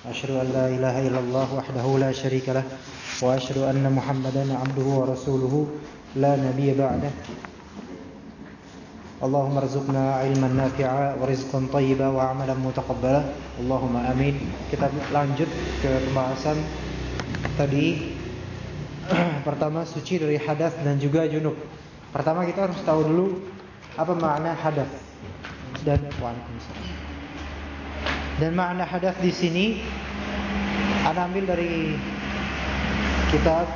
أشهد أن لا إله إلا الله وحده لا شريك له وأشهد أن محمدا عبده ورسوله. لا نبي بعده. اللهم ارزقنا علما نافعا ورزقا طيبا وعملا متقبلا. اللهم Allahumma amin kita lanjut ke pembahasan tadi. Pertama suci dari hadas dan juga junub. Pertama kita harus tahu dulu apa makna hadas dan waalaikumsalam dan makna hadas di sini Anda ambil dari kitab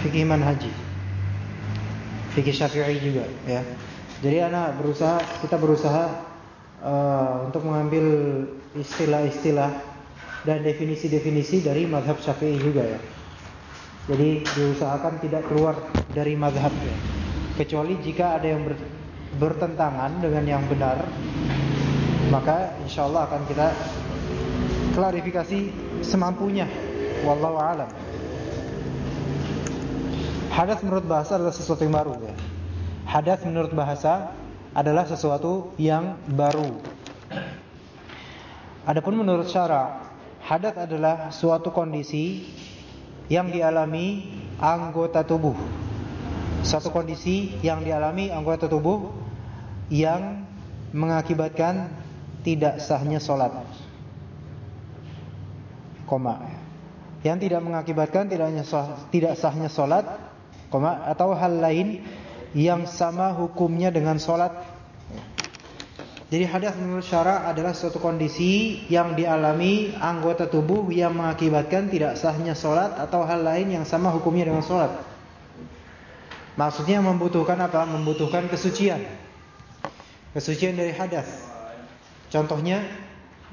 fikih manhaji fikih syafi'i juga ya. Jadi anak berusaha kita berusaha uh, untuk mengambil istilah-istilah dan definisi-definisi dari madhab syafi'i juga ya. Jadi diusahakan tidak keluar dari madhab ya. Kecuali jika ada yang ber, bertentangan dengan yang benar Maka insya Allah akan kita klarifikasi semampunya Wallahu alam Hadas menurut bahasa adalah sesuatu yang baru ya. Hadas menurut bahasa adalah sesuatu yang baru. Adapun menurut syara, hadas adalah suatu kondisi yang dialami anggota tubuh. Suatu kondisi yang dialami anggota tubuh yang mengakibatkan tidak sahnya solat. Koma. Yang tidak mengakibatkan tidak sahnya solat koma atau hal lain yang sama hukumnya dengan sholat. Jadi hadas menurut syara adalah suatu kondisi yang dialami anggota tubuh yang mengakibatkan tidak sahnya sholat atau hal lain yang sama hukumnya dengan sholat. Maksudnya membutuhkan apa? Membutuhkan kesucian. Kesucian dari hadas. Contohnya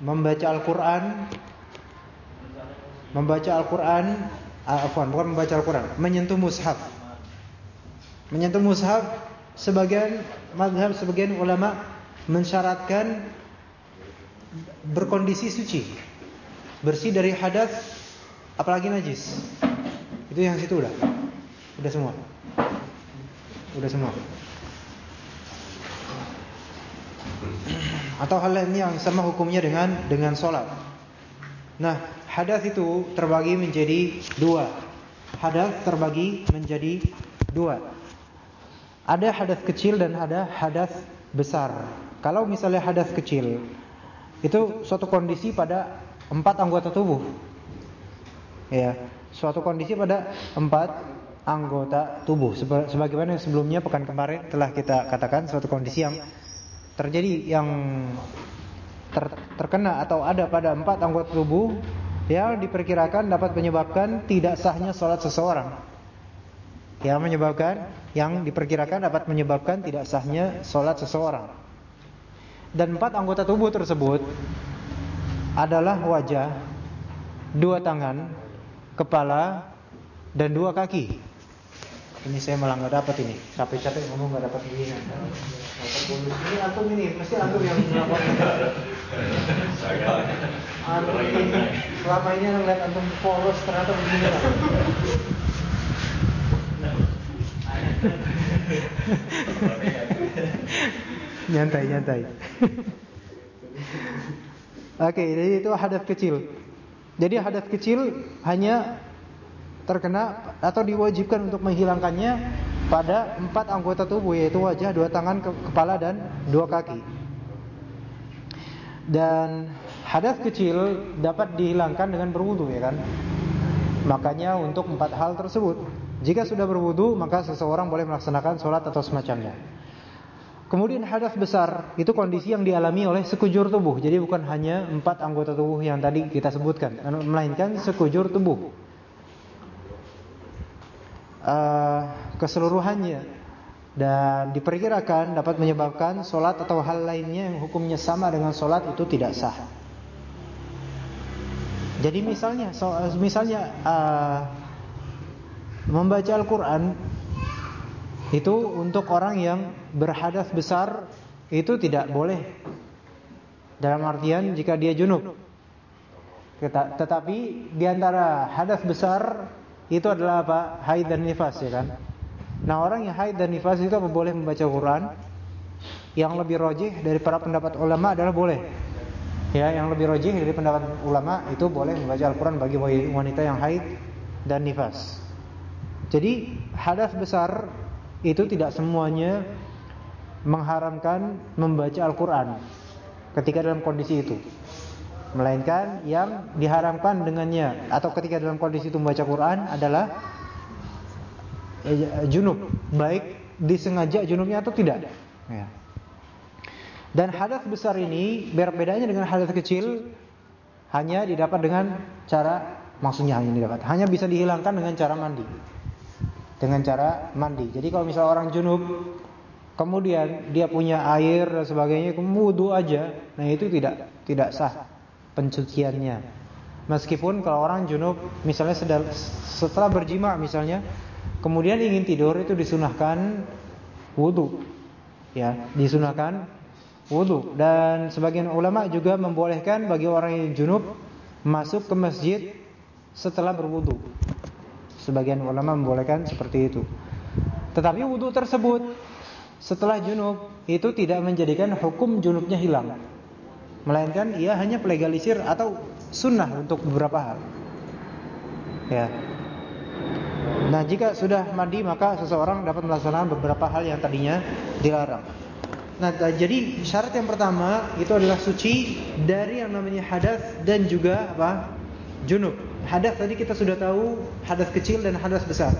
membaca Al-Quran, membaca Al-Quran, ah, afwan, bukan membaca Al-Quran, menyentuh mushaf. Menyentuh mushaf sebagian mazhab sebagian ulama mensyaratkan berkondisi suci. Bersih dari hadas apalagi najis. Itu yang situ udah. Udah semua. Udah semua. Atau hal lain yang sama hukumnya dengan dengan sholat. Nah, hadas itu terbagi menjadi dua. Hadas terbagi menjadi dua. Ada hadas kecil dan ada hadas besar. Kalau misalnya hadas kecil, itu suatu kondisi pada empat anggota tubuh. Ya, suatu kondisi pada empat anggota tubuh. Sebagaimana sebelumnya pekan kemarin telah kita katakan suatu kondisi yang terjadi yang ter, terkena atau ada pada empat anggota tubuh yang diperkirakan dapat menyebabkan tidak sahnya sholat seseorang yang menyebabkan yang diperkirakan dapat menyebabkan tidak sahnya sholat seseorang. Dan empat anggota tubuh tersebut adalah wajah, dua tangan, kepala, dan dua kaki. Ini saya malah nggak dapat ini. Capek-capek ngomong nggak dapat ini. Ini antum ini, pasti antum yang melakukan. Antum selama ini ngeliat antum polos ternyata begini lah. nyantai nyantai. Oke, jadi itu hadas kecil. Jadi hadas kecil hanya terkena atau diwajibkan untuk menghilangkannya pada empat anggota tubuh yaitu wajah, dua tangan, kepala dan dua kaki. Dan hadas kecil dapat dihilangkan dengan berwudu ya kan. Makanya untuk empat hal tersebut jika sudah berwudu maka seseorang boleh melaksanakan sholat atau semacamnya. Kemudian hadas besar itu kondisi yang dialami oleh sekujur tubuh. Jadi bukan hanya empat anggota tubuh yang tadi kita sebutkan, melainkan sekujur tubuh. Uh, keseluruhannya dan diperkirakan dapat menyebabkan sholat atau hal lainnya yang hukumnya sama dengan sholat itu tidak sah. Jadi misalnya, so, misalnya uh, membaca Al-Qur'an itu untuk orang yang berhadas besar itu tidak boleh. Dalam artian jika dia junub. Tetapi di antara hadas besar itu adalah apa? Haid dan nifas ya kan. Nah, orang yang haid dan nifas itu apa boleh membaca Quran? Yang lebih rojih dari para pendapat ulama adalah boleh. Ya, yang lebih rojih dari pendapat ulama itu boleh membaca Al-Quran bagi wanita yang haid dan nifas. Jadi hadas besar itu tidak semuanya mengharamkan membaca Al-Quran ketika dalam kondisi itu. Melainkan yang diharamkan dengannya atau ketika dalam kondisi itu membaca Quran adalah eh, junub, baik disengaja junubnya atau tidak. Ya. Dan hadas besar ini berbedanya dengan hadas kecil hanya didapat dengan cara maksudnya hanya didapat, hanya bisa dihilangkan dengan cara mandi. Dengan cara mandi. Jadi kalau misalnya orang junub kemudian dia punya air dan sebagainya, kemudian aja, nah itu tidak tidak sah pencuciannya. Meskipun kalau orang junub misalnya setelah berjima misalnya kemudian ingin tidur itu disunahkan wudu. Ya, disunahkan wudu dan sebagian ulama juga membolehkan bagi orang yang junub masuk ke masjid setelah berwudu. Sebagian ulama membolehkan seperti itu. Tetapi wudu tersebut setelah junub itu tidak menjadikan hukum junubnya hilang melainkan ia hanya legalisir atau sunnah untuk beberapa hal. Ya. Nah, jika sudah mandi maka seseorang dapat melaksanakan beberapa hal yang tadinya dilarang. Nah, jadi syarat yang pertama itu adalah suci dari yang namanya hadas dan juga apa? junub. Hadas tadi kita sudah tahu hadas kecil dan hadas besar.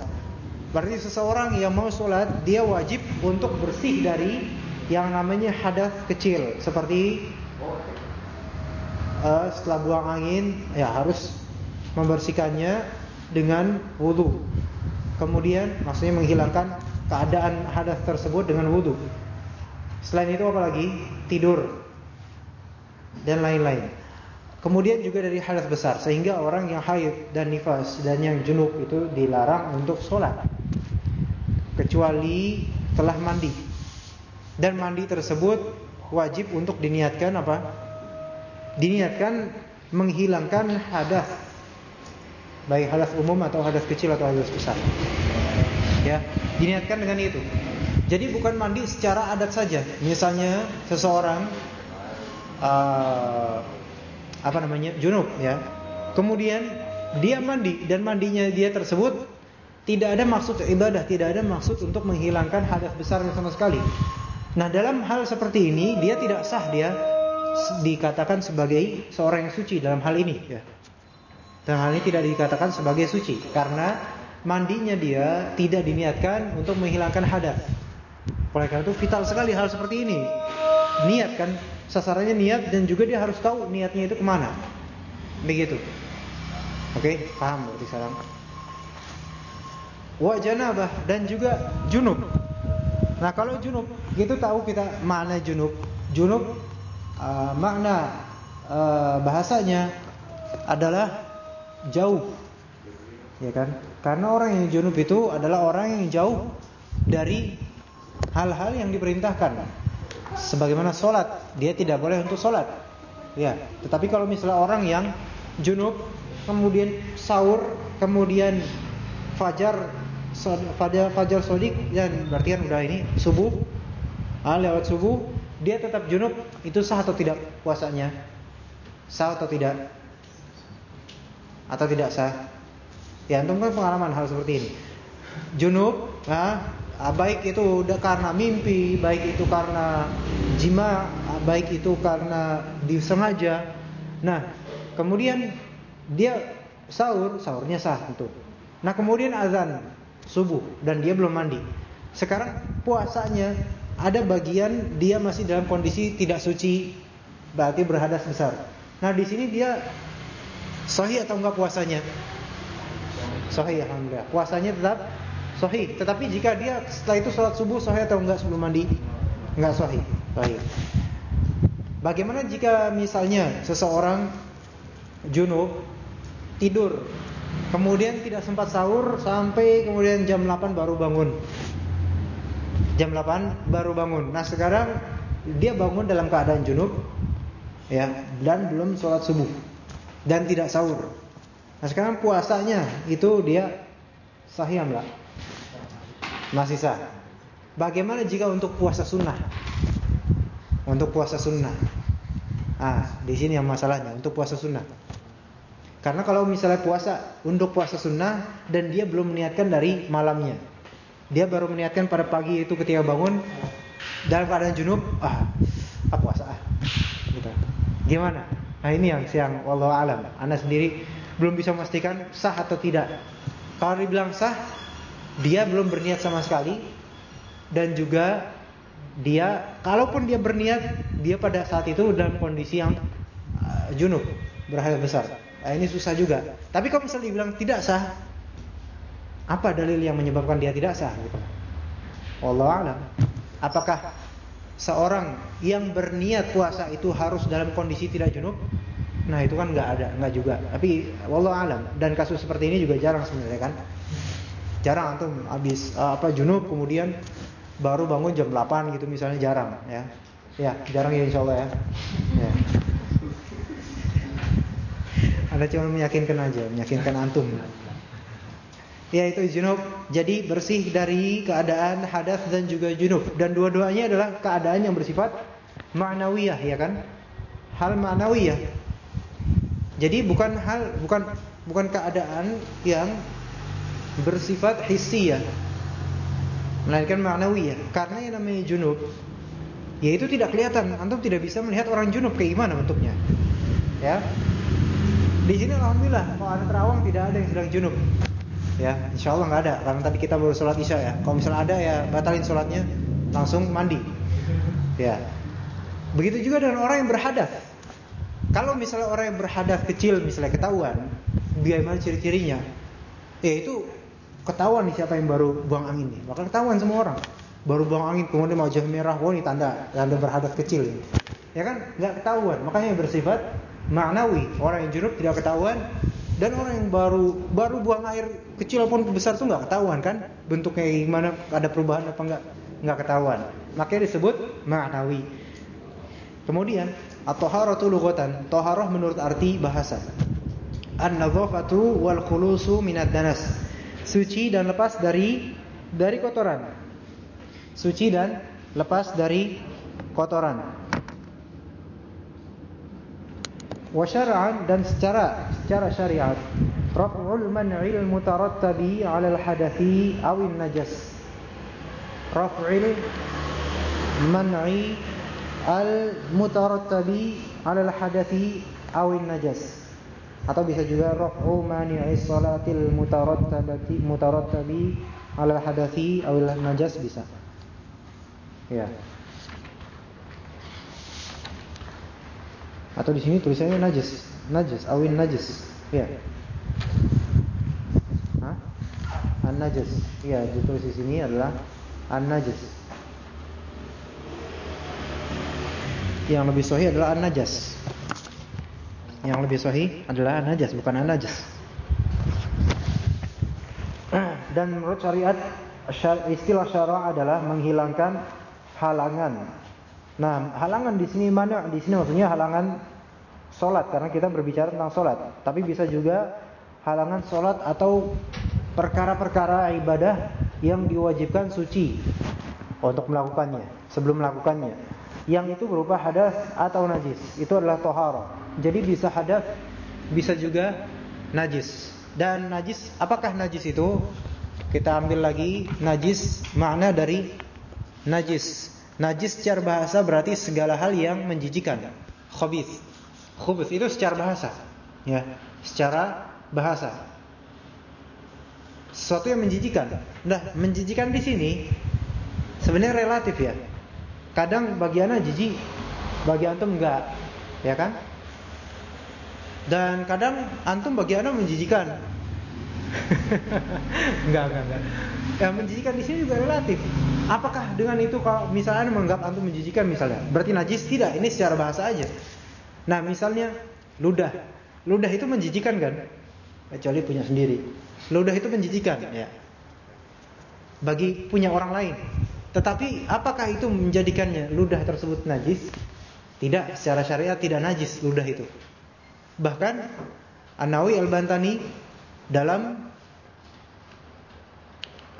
Berarti seseorang yang mau sholat dia wajib untuk bersih dari yang namanya hadas kecil seperti uh, setelah buang angin ya harus membersihkannya dengan wudhu. Kemudian maksudnya menghilangkan keadaan hadas tersebut dengan wudhu. Selain itu apa lagi? Tidur dan lain-lain. Kemudian juga dari hadas besar sehingga orang yang haid dan nifas dan yang junub itu dilarang untuk sholat kecuali telah mandi. Dan mandi tersebut wajib untuk diniatkan apa? diniatkan menghilangkan hadas baik hadas umum atau hadas kecil atau hadas besar. Ya, diniatkan dengan itu. Jadi bukan mandi secara adat saja. Misalnya seseorang uh, apa namanya? junub ya. Kemudian dia mandi dan mandinya dia tersebut tidak ada maksud ibadah, tidak ada maksud untuk menghilangkan hadas besar sama sekali. Nah, dalam hal seperti ini dia tidak sah dia dikatakan sebagai seorang yang suci dalam hal ini ya. Dalam hal ini tidak dikatakan sebagai suci karena mandinya dia tidak diniatkan untuk menghilangkan hadas. Oleh karena itu vital sekali hal seperti ini. Niat kan sasarannya niat dan juga dia harus tahu niatnya itu ke mana. Begitu. Oke, paham berarti sekarang. Wa janabah dan juga junub. Nah, kalau junub, itu tahu kita mana junub. Junub uh, makna uh, bahasanya adalah jauh. Ya kan? Karena orang yang junub itu adalah orang yang jauh dari hal-hal yang diperintahkan. Sebagaimana sholat, dia tidak boleh untuk sholat. Ya, tetapi kalau misalnya orang yang junub, kemudian sahur, kemudian fajar, fajar, fajar sodik, dan berarti kan udah ini subuh, ah, lewat subuh, dia tetap junub itu sah atau tidak puasanya? Sah atau tidak? Atau tidak sah? Ya, antum kan pengalaman hal seperti ini. Junub, nah, baik itu karena mimpi, baik itu karena jima, baik itu karena disengaja. Nah, kemudian dia sahur, sahurnya sah itu. Nah, kemudian azan subuh dan dia belum mandi. Sekarang puasanya ada bagian dia masih dalam kondisi tidak suci, berarti berhadas besar. Nah, di sini dia sahih atau enggak puasanya? Sahih alhamdulillah. Puasanya tetap sahih, tetapi jika dia setelah itu sholat subuh sahih atau enggak sebelum mandi? Enggak sahih. Baik. Bagaimana jika misalnya seseorang junub tidur Kemudian tidak sempat sahur sampai kemudian jam 8 baru bangun. Jam 8 baru bangun. Nah, sekarang dia bangun dalam keadaan junub ya dan belum sholat subuh dan tidak sahur. Nah, sekarang puasanya itu dia sahih enggak? Masih sah. Bagaimana jika untuk puasa sunnah? Untuk puasa sunnah. Ah, di sini yang masalahnya untuk puasa sunnah. Karena kalau misalnya puasa untuk puasa sunnah dan dia belum meniatkan dari malamnya, dia baru meniatkan pada pagi itu ketika bangun dalam keadaan junub, ah, apa puasa ah, gitu. Gimana? Nah ini yang siang, wallahu alam. Anda sendiri belum bisa memastikan sah atau tidak. Kalau dibilang sah, dia belum berniat sama sekali dan juga dia, kalaupun dia berniat, dia pada saat itu dalam kondisi yang uh, junub, berhadas besar. Nah, ini susah juga. Tapi kalau misalnya dibilang tidak sah, apa dalil yang menyebabkan dia tidak sah? Allah alam. Apakah seorang yang berniat puasa itu harus dalam kondisi tidak junub? Nah itu kan nggak ada, nggak juga. Tapi Allah alam. Dan kasus seperti ini juga jarang sebenarnya kan. Jarang antum habis uh, apa junub kemudian baru bangun jam 8 gitu misalnya jarang ya. Ya jarang ya insya Allah ya. ya. Anda cuma meyakinkan aja, meyakinkan antum. Ya itu junub. Jadi bersih dari keadaan hadas dan juga junub. Dan dua-duanya adalah keadaan yang bersifat ma'nawiyah, ya kan? Hal ma'nawiyah. Jadi bukan hal bukan bukan keadaan yang bersifat hissiyah. Melainkan ma'nawiyah. Karena yang namanya junub yaitu tidak kelihatan. Antum tidak bisa melihat orang junub kayak gimana bentuknya. Ya. Di sini alhamdulillah kalau anak terawang tidak ada yang sedang junub. Ya, insya Allah nggak ada karena tadi kita baru sholat isya ya. Kalau misalnya ada ya batalin sholatnya langsung mandi. Ya. Begitu juga dengan orang yang berhadas. Kalau misalnya orang yang berhadas kecil misalnya ketahuan, bagaimana ciri-cirinya? Ya itu ketahuan nih siapa yang baru buang angin nih. Bakal ketahuan semua orang. Baru buang angin kemudian wajah merah, wah ini tanda tanda berhadas kecil. Ya kan? Nggak ketahuan. Makanya bersifat maknawi. Orang yang junub tidak ketahuan. Dan orang yang baru baru buang air kecil pun besar tuh nggak ketahuan kan? Bentuknya gimana? Ada perubahan apa enggak nggak ketahuan. Makanya disebut maknawi. Kemudian at-taharatu lughatan. Taharah menurut arti bahasa. An-nadhafatu wal khulusu minad danas. Suci dan lepas dari dari kotoran. Suci dan lepas dari kotoran wa syar'an dan secara secara syariat. Raf'ul man'il mutarattabi 'ala al-hadathi aw an-najas raf'il man'i al-mutarattabi 'ala al-hadathi aw an-najas atau bisa juga raf'u mani'i salatil mutarattabati mutarattabi 'ala al-hadathi aw an-najas bisa. Ya Atau di sini tulisannya najis, najis, awin najis. Ya. Hah? An najis. Iya, ditulis di sini adalah an najis. Yang lebih sahih adalah an najas. Yang lebih sahih adalah an najas, bukan an najis. Dan menurut syariat istilah syara adalah menghilangkan halangan Nah, halangan di sini mana? Di sini maksudnya halangan solat karena kita berbicara tentang solat. Tapi bisa juga halangan solat atau perkara-perkara ibadah yang diwajibkan suci untuk melakukannya sebelum melakukannya. Yang itu berupa hadas atau najis. Itu adalah tohara. Jadi bisa hadas, bisa juga najis. Dan najis, apakah najis itu? Kita ambil lagi najis makna dari najis Najis secara bahasa berarti segala hal yang menjijikan. Khabith. Khubith itu secara bahasa. Ya, secara bahasa. Sesuatu yang menjijikan. Nah, menjijikan di sini sebenarnya relatif ya. Kadang bagi anak jijik, bagi antum enggak, ya kan? Dan kadang antum bagi anak menjijikan. enggak, enggak, enggak. Yang menjijikan di sini juga relatif. Apakah dengan itu kalau misalnya menganggap antum menjijikan misalnya, berarti najis? Tidak, ini secara bahasa aja. Nah, misalnya ludah. Ludah itu menjijikan kan? kecuali punya sendiri. Ludah itu menjijikan ya. Bagi punya orang lain. Tetapi apakah itu menjadikannya ludah tersebut najis? Tidak, secara syariat tidak najis ludah itu. Bahkan An-Nawawi Al-Bantani dalam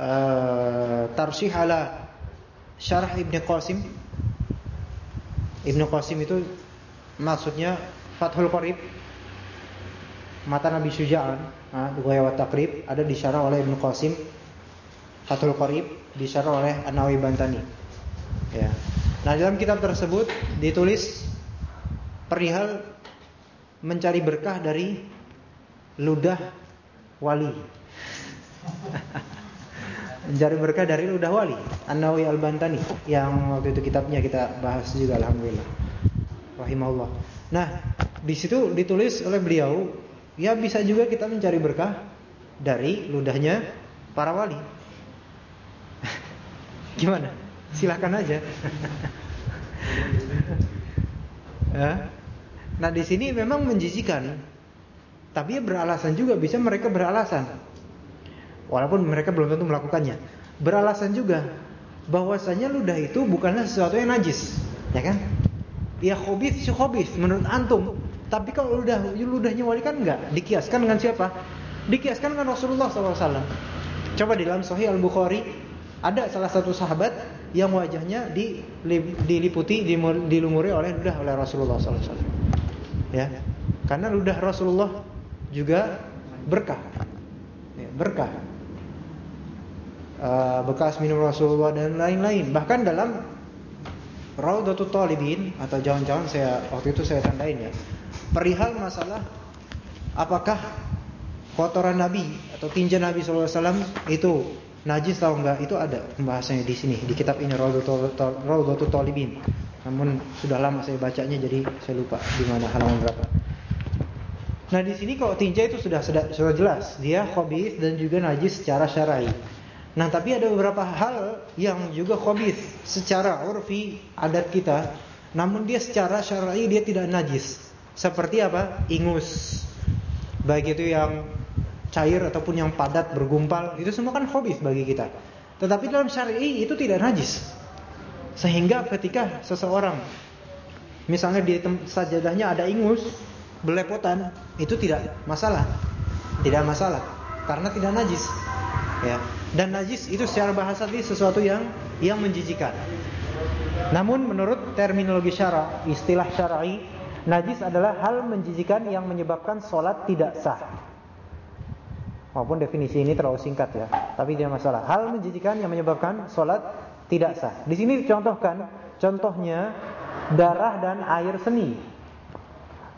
uh, Tarsih ala Syarah Ibn Qasim. Ibn Qasim itu maksudnya Fathul Qarib. Mata Nabi Syuja'an Ghaya wa Taqrib ada disyarah oleh Ibn Qasim. Fathul Qarib disyarah oleh An-Nawawi Bantani. Ya. Nah dalam kitab tersebut ditulis perihal mencari berkah dari ludah wali mencari berkah dari ludah wali An-Nawawi Al-Bantani yang waktu itu kitabnya kita bahas juga alhamdulillah rahimahullah. Nah, di situ ditulis oleh beliau, ya bisa juga kita mencari berkah dari ludahnya para wali. Gimana? Silahkan aja. Nah, di sini memang menjijikan. Tapi beralasan juga bisa mereka beralasan. Walaupun mereka belum tentu melakukannya. Beralasan juga bahwasanya ludah itu bukanlah sesuatu yang najis, ya kan? Ya khobis si khobis menurut antum. Tapi kalau ludah ludahnya wali kan enggak. Dikiaskan dengan siapa? Dikiaskan dengan Rasulullah SAW. Coba di dalam Sahih Al Bukhari ada salah satu sahabat yang wajahnya diliputi dilumuri oleh ludah oleh Rasulullah SAW. Ya, karena ludah Rasulullah juga berkah, ya, berkah. Uh, bekas minum Rasulullah dan lain-lain. Bahkan dalam Raudatul Talibin atau jangan-jangan saya waktu itu saya tandain ya. Perihal masalah apakah kotoran Nabi atau tinja Nabi SAW itu najis atau enggak itu ada pembahasannya di sini di kitab ini Raudatul Talibin. Namun sudah lama saya bacanya jadi saya lupa di mana halaman berapa. Nah di sini kalau tinja itu sudah sudah jelas dia khabith dan juga najis secara syar'i. Nah tapi ada beberapa hal yang juga khobis secara urfi adat kita, namun dia secara syar'i dia tidak najis. Seperti apa? Ingus. Baik itu yang cair ataupun yang padat bergumpal, itu semua kan khobis bagi kita. Tetapi dalam syar'i itu tidak najis. Sehingga ketika seseorang misalnya di sajadahnya ada ingus, belepotan, itu tidak masalah. Tidak masalah karena tidak najis. Ya. Dan najis itu secara bahasa itu sesuatu yang yang menjijikan. Namun menurut terminologi syara, istilah syar'i, najis adalah hal menjijikan yang menyebabkan solat tidak sah. Maupun definisi ini terlalu singkat ya, tapi tidak masalah. Hal menjijikan yang menyebabkan solat tidak sah. Di sini dicontohkan, contohnya darah dan air seni.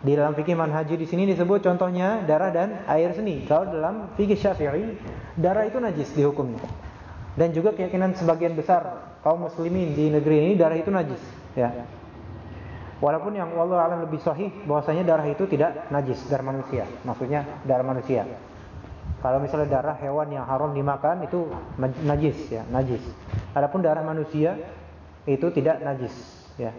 Di dalam fikih manhaji di sini disebut contohnya darah dan air seni. Kalau dalam fikih Syafi'i, darah itu najis dihukumnya. Dan juga keyakinan sebagian besar kaum muslimin di negeri ini darah itu najis, ya. Walaupun yang Allah alam lebih sahih bahwasanya darah itu tidak najis darah manusia. Maksudnya darah manusia. Kalau misalnya darah hewan yang haram dimakan itu najis ya, najis. Adapun darah manusia itu tidak najis, ya.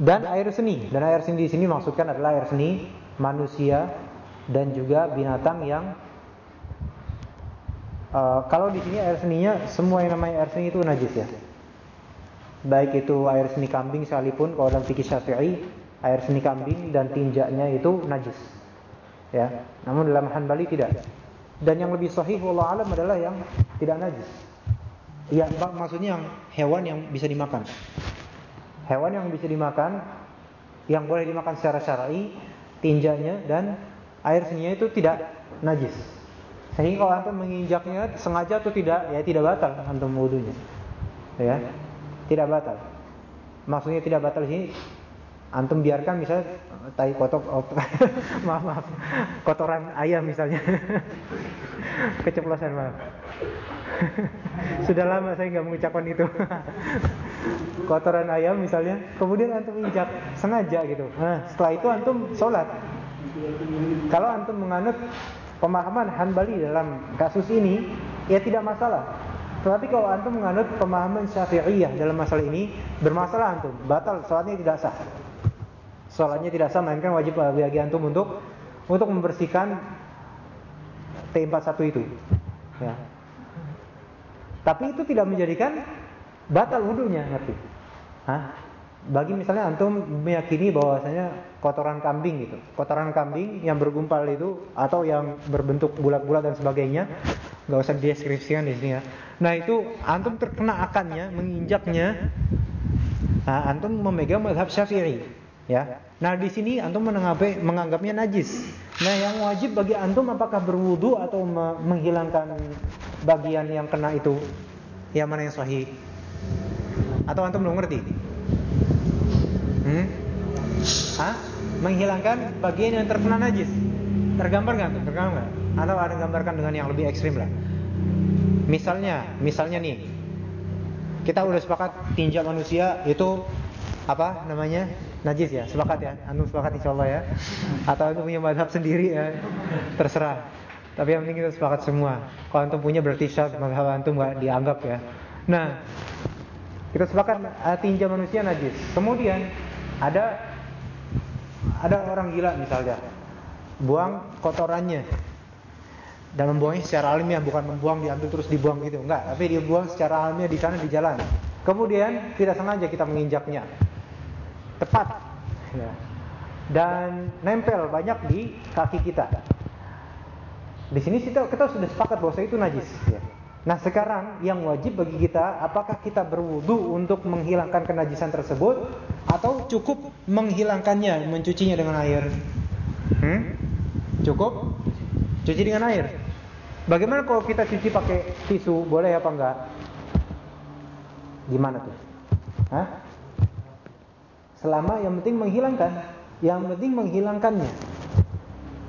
Dan air seni. Dan air seni di sini maksudkan adalah air seni manusia dan juga binatang yang uh, kalau di sini air seninya semua yang namanya air seni itu najis ya. Baik itu air seni kambing sekalipun kalau dalam fikih Syafi'i air seni kambing dan tinjaknya itu najis. Ya. Namun dalam Hanbali tidak. Dan yang lebih sahih wallahu alam adalah yang tidak najis. Ya, maksudnya yang hewan yang bisa dimakan hewan yang bisa dimakan yang boleh dimakan secara syar'i tinjanya dan air seninya itu tidak najis. Sehingga kalau antum menginjaknya sengaja atau tidak ya tidak batal antum wudunya. Ya tidak batal. Maksudnya tidak batal sini antum biarkan misalnya tai kotok oh, maaf maaf. Kotoran ayam misalnya. Keceplosan maaf. Sudah lama saya nggak mengucapkan itu kotoran ayam misalnya, kemudian antum injak sengaja gitu. Nah, setelah itu antum sholat. Kalau antum menganut pemahaman Hanbali dalam kasus ini, ya tidak masalah. Tetapi kalau antum menganut pemahaman Syafi'iyah dalam masalah ini, bermasalah antum, batal sholatnya tidak sah. Sholatnya tidak sah, melainkan wajib bagi antum untuk untuk membersihkan T41 itu. Ya. Tapi itu tidak menjadikan batal wudhunya, ngerti? Hah? Bagi misalnya antum meyakini bahwasanya kotoran kambing gitu, kotoran kambing yang bergumpal itu atau yang berbentuk bulat-bulat dan sebagainya, nggak usah deskripsikan di sini ya. Nah itu antum terkena akannya, menginjaknya, nah, antum memegang madhab syafi'i, ya. Nah di sini antum menganggapnya najis. Nah yang wajib bagi antum apakah berwudu atau menghilangkan bagian yang kena itu? Yang mana yang sahih? Atau antum belum ngerti? Hmm? Hah? Menghilangkan bagian yang terkena najis. Tergambar nggak? Tergambar nggak? Atau ada gambarkan dengan yang lebih ekstrim lah. Misalnya, misalnya nih, kita udah sepakat tinja manusia itu apa namanya najis ya sepakat ya anu sepakat insya Allah ya atau itu punya madhab sendiri ya terserah tapi yang penting kita sepakat semua kalau antum punya berarti syad madhab antum nggak dianggap ya nah kita sepakat uh, tinja manusia najis kemudian ada ada orang gila misalnya buang kotorannya dan membuangnya secara alamiah bukan membuang diambil terus dibuang gitu enggak tapi dia buang secara alamiah di sana di jalan kemudian tidak sengaja kita menginjaknya tepat ya. dan nempel banyak di kaki kita. Di sini kita, sudah sepakat bahwa itu najis. Ya. Nah sekarang yang wajib bagi kita apakah kita berwudu untuk menghilangkan kenajisan tersebut atau cukup menghilangkannya, mencucinya dengan air? Hmm? Cukup? Cuci dengan air. Bagaimana kalau kita cuci pakai tisu, boleh apa enggak? Gimana tuh? Hah? Selama yang penting menghilangkan, yang penting menghilangkannya.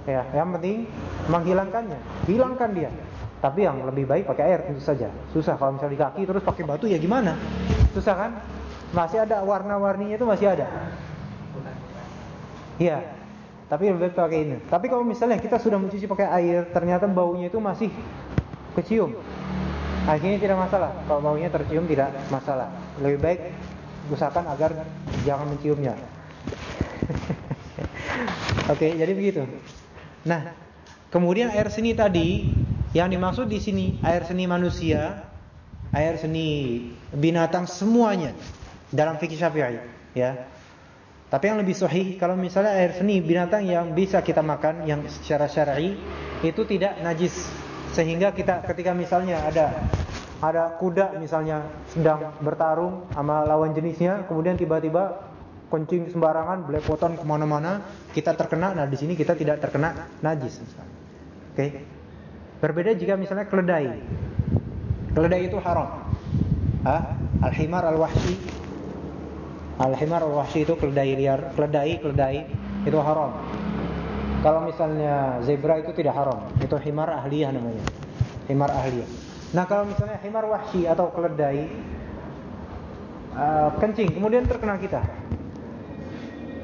Ya, yang penting menghilangkannya, hilangkan dia. Tapi yang lebih baik pakai air tentu saja. Susah kalau misalnya di kaki terus pakai batu ya gimana? Susah kan? Masih ada warna-warninya itu masih ada. Iya. Tapi lebih baik pakai ini. Tapi kalau misalnya kita sudah mencuci pakai air, ternyata baunya itu masih kecium. Akhirnya tidak masalah. Kalau baunya tercium tidak masalah. Lebih baik usahakan agar jangan menciumnya. Oke, jadi begitu. Nah, kemudian air seni tadi yang dimaksud di sini air seni manusia, air seni binatang semuanya dalam fikih Syafi'i, ya. Tapi yang lebih sahih kalau misalnya air seni binatang yang bisa kita makan yang secara syar'i itu tidak najis sehingga kita ketika misalnya ada ada kuda misalnya sedang bertarung sama lawan jenisnya, kemudian tiba-tiba kencing sembarangan, belepotan ke mana-mana, kita terkena. Nah di sini kita tidak terkena najis. Oke, okay. Berbeda jika misalnya keledai. Keledai itu haram. Ah, al-himar al-wahshi. Al-himar al-wahshi itu keledai liar, keledai, keledai itu haram. Kalau misalnya zebra itu tidak haram, itu himar ahliyah namanya. Himar ahliyah. Nah kalau misalnya himar wahsi atau keledai uh, kencing kemudian terkena kita,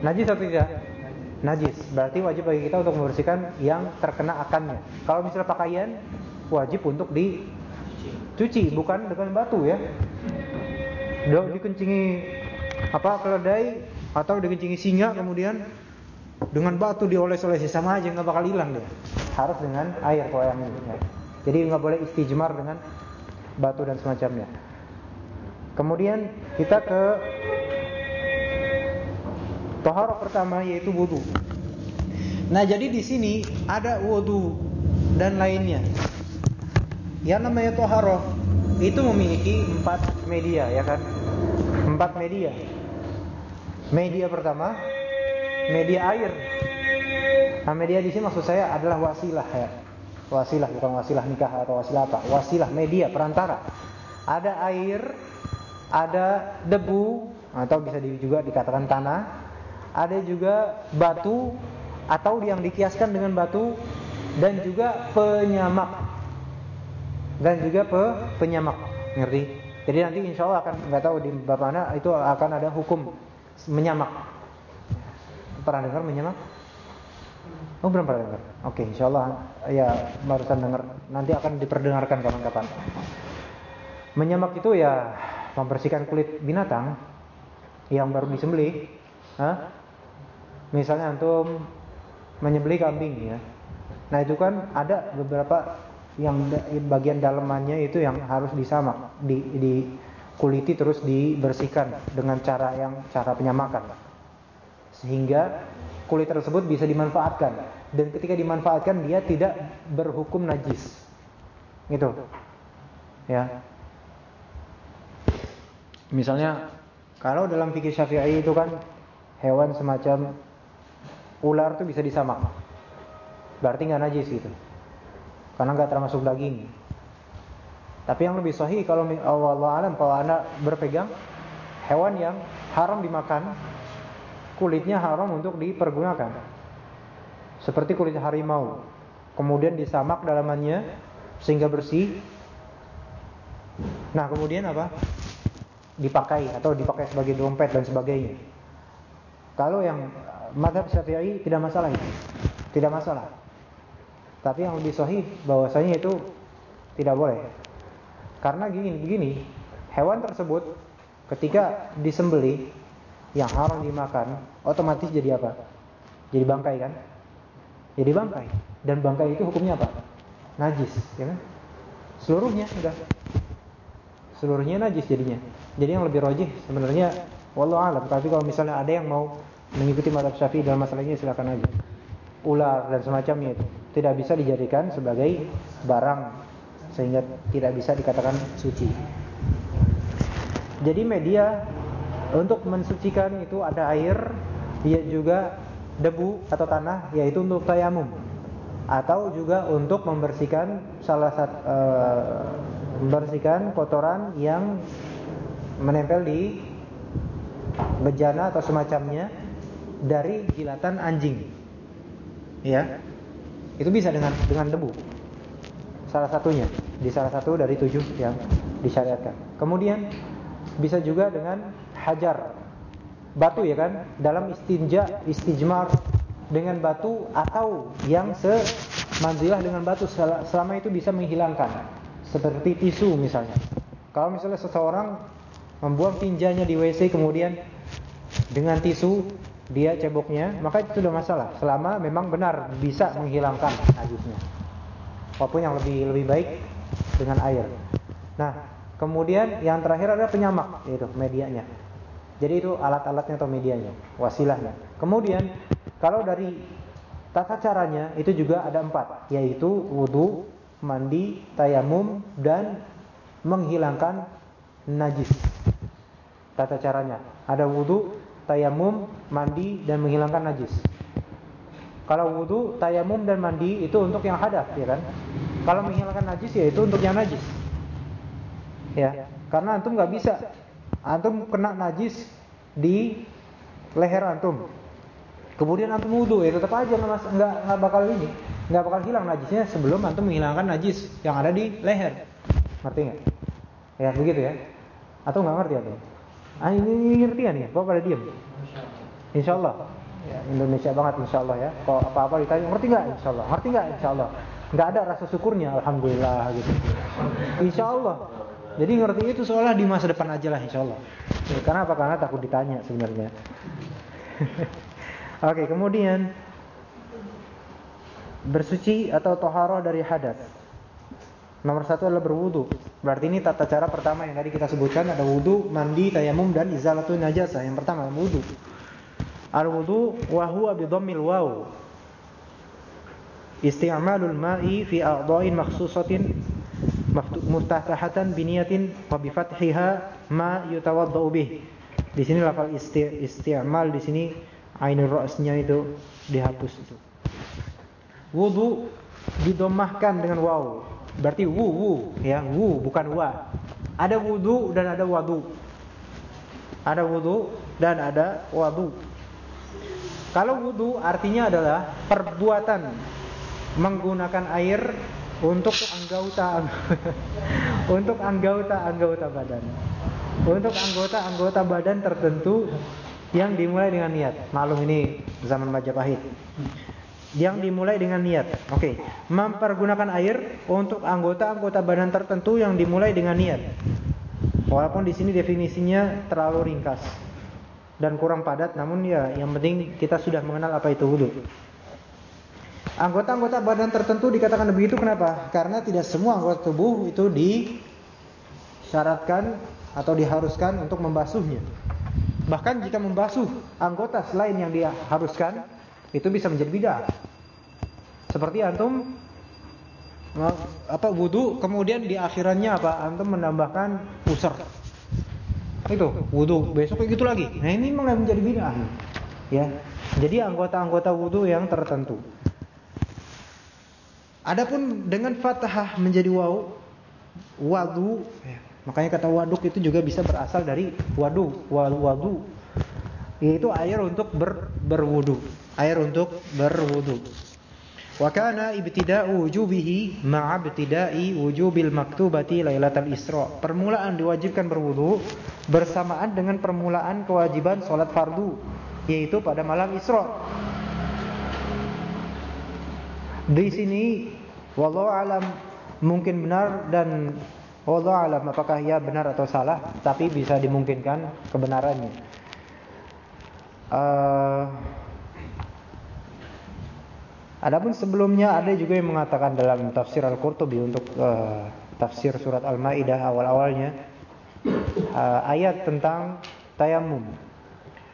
najis atau tidak? Najis. Berarti wajib bagi kita untuk membersihkan yang terkena akannya. Kalau misalnya pakaian wajib untuk dicuci, bukan dengan batu ya. Dok dikencingi apa keledai atau dikencingi singa kemudian dengan batu dioles-oles sama aja nggak bakal hilang dia. Harus dengan air kalau yang ini. Jadi nggak boleh istijmar dengan batu dan semacamnya. Kemudian kita ke toharoh pertama yaitu wudhu. Nah jadi di sini ada wudhu dan lainnya. Yang namanya toharoh itu memiliki empat media ya kan? Empat media. Media pertama, media air. Nah media di sini maksud saya adalah wasilah ya wasilah bukan wasilah nikah atau wasilah apa wasilah media perantara ada air ada debu atau bisa juga dikatakan tanah ada juga batu atau yang dikiaskan dengan batu dan juga penyamak dan juga pe, penyamak ngerti jadi nanti insya Allah akan nggak tahu di mana itu akan ada hukum menyamak pernah dengar menyamak Oh belum pernah dengar. Oke, insya Allah ya barusan dengar. Nanti akan diperdengarkan kapan-kapan. Menyamak itu ya membersihkan kulit binatang yang baru disembelih. Hah? Misalnya antum menyembelih kambing ya. Nah, itu kan ada beberapa yang bagian dalamannya itu yang harus disamak, di, di kuliti terus dibersihkan dengan cara yang cara penyamakan. Sehingga kulit tersebut bisa dimanfaatkan dan ketika dimanfaatkan dia tidak berhukum najis. Gitu. Ya. Misalnya kalau dalam fikih Syafi'i itu kan hewan semacam ular itu bisa disamak. Berarti nggak najis gitu karena nggak termasuk daging. Tapi yang lebih sahih kalau Allah alam kalau anda berpegang hewan yang haram dimakan, kulitnya haram untuk dipergunakan. Seperti kulit harimau, kemudian disamak dalamannya sehingga bersih. Nah kemudian apa? Dipakai atau dipakai sebagai dompet dan sebagainya. Kalau yang madhab syafi'i tidak masalah itu, tidak masalah. Tapi yang lebih sahih bahwasanya itu tidak boleh. Karena gini, begini, hewan tersebut ketika disembeli yang haram dimakan, otomatis jadi apa? Jadi bangkai kan? Jadi bangkai. Dan bangkai itu hukumnya apa? Najis, ya kan? Seluruhnya sudah. Seluruhnya najis jadinya. Jadi yang lebih rojih sebenarnya wallahu alam. Tapi kalau misalnya ada yang mau mengikuti madhab Syafi'i dalam masalah ini silakan aja. Ular dan semacamnya itu tidak bisa dijadikan sebagai barang sehingga tidak bisa dikatakan suci. Jadi media untuk mensucikan itu ada air, dia juga debu atau tanah yaitu untuk tayamum atau juga untuk membersihkan salah satu e, membersihkan kotoran yang menempel di bejana atau semacamnya dari jilatan anjing. Ya. Itu bisa dengan dengan debu. Salah satunya di salah satu dari tujuh yang disyariatkan. Kemudian bisa juga dengan hajar batu ya kan dalam istinja istijmar dengan batu atau yang semanzilah dengan batu selama itu bisa menghilangkan seperti tisu misalnya. Kalau misalnya seseorang membuang tinjanya di WC kemudian dengan tisu dia ceboknya, maka itu sudah masalah. Selama memang benar bisa menghilangkan najisnya. Apa pun yang lebih lebih baik dengan air. Nah, kemudian yang terakhir adalah penyamak, yaitu medianya. Jadi itu alat-alatnya atau medianya, wasilahnya. Kemudian kalau dari tata caranya itu juga ada empat, yaitu wudhu, mandi, tayamum, dan menghilangkan najis. Tata caranya ada wudhu, tayamum, mandi dan menghilangkan najis. Kalau wudhu, tayamum dan mandi itu untuk yang hadas, ya kan? Kalau menghilangkan najis ya itu untuk yang najis. Ya, karena antum nggak bisa. Antum kena najis di leher antum. Kemudian antum wudhu ya tetap aja nggak nggak bakal ini, nggak bakal hilang najisnya sebelum antum menghilangkan najis yang ada di leher. Ngerti nggak? Ya begitu ya. Atau nggak ngerti atau? Ah ini ngertian ya, kok pada diam? Insya Allah. Ya, Indonesia banget insya Allah ya. Kalau apa-apa ditanya, ngerti nggak? Insya Allah. Ngerti nggak? Insya Allah. Nggak ada rasa syukurnya, alhamdulillah gitu. Insya Allah. Jadi ngerti itu seolah di masa depan aja lah insya Allah. Ya, karena apa? Karena takut ditanya sebenarnya. Oke, kemudian bersuci atau toharoh dari hadas. Nomor satu adalah berwudu. Berarti ini tata cara pertama yang tadi kita sebutkan ada wudu, mandi, tayamum dan izalatun najasah. Yang pertama wudu. Al-wudu wa huwa bi dhammil waw. Isti'malul ma'i fi a'dha'in makhsusatin muftahatan bi niyatin wa bi ma yutawaddau bih. Di sini lafal isti isti'mal di sini ainul ra'snya itu dihapus itu. Wudu didomahkan dengan waw Berarti wu wu ya, wu bukan wa. Ada wudu dan ada wadu. Ada wudu dan ada wadu. Kalau wudu artinya adalah perbuatan menggunakan air untuk anggota untuk anggota-anggota badan. Untuk anggota-anggota badan tertentu yang dimulai dengan niat. Maklum ini zaman Majapahit yang dimulai dengan niat. Oke, okay. mempergunakan air untuk anggota-anggota badan tertentu yang dimulai dengan niat. Walaupun di sini definisinya terlalu ringkas dan kurang padat, namun ya yang penting kita sudah mengenal apa itu wudhu. Anggota-anggota badan tertentu dikatakan begitu kenapa? Karena tidak semua anggota tubuh itu disyaratkan atau diharuskan untuk membasuhnya. Bahkan jika membasuh anggota selain yang diharuskan, itu bisa menjadi bid'ah. Seperti antum apa wudu kemudian di akhirannya apa? Antum menambahkan pusar. Itu wudu, besok gitu lagi. Nah, ini memang menjadi bid'ah. Ya. Jadi anggota-anggota wudu yang tertentu. Adapun dengan fathah menjadi waw, wadu, ya, makanya kata waduk itu juga bisa berasal dari wadu, wadu, yaitu air untuk ber, berwudu, air untuk berwudu. Wa kana ibtida'u wujubihi ma'a ibtida'i wujubil maktubati lailatul isra. Permulaan diwajibkan berwudu bersamaan dengan permulaan kewajiban salat fardu yaitu pada malam Isra. Di sini wallahu alam mungkin benar dan wallahu alam apakah ya benar atau salah tapi bisa dimungkinkan kebenarannya. Uh, adapun sebelumnya ada juga yang mengatakan dalam tafsir Al-Qurtubi untuk uh, tafsir surat Al-Maidah awal-awalnya uh, ayat tentang tayamum.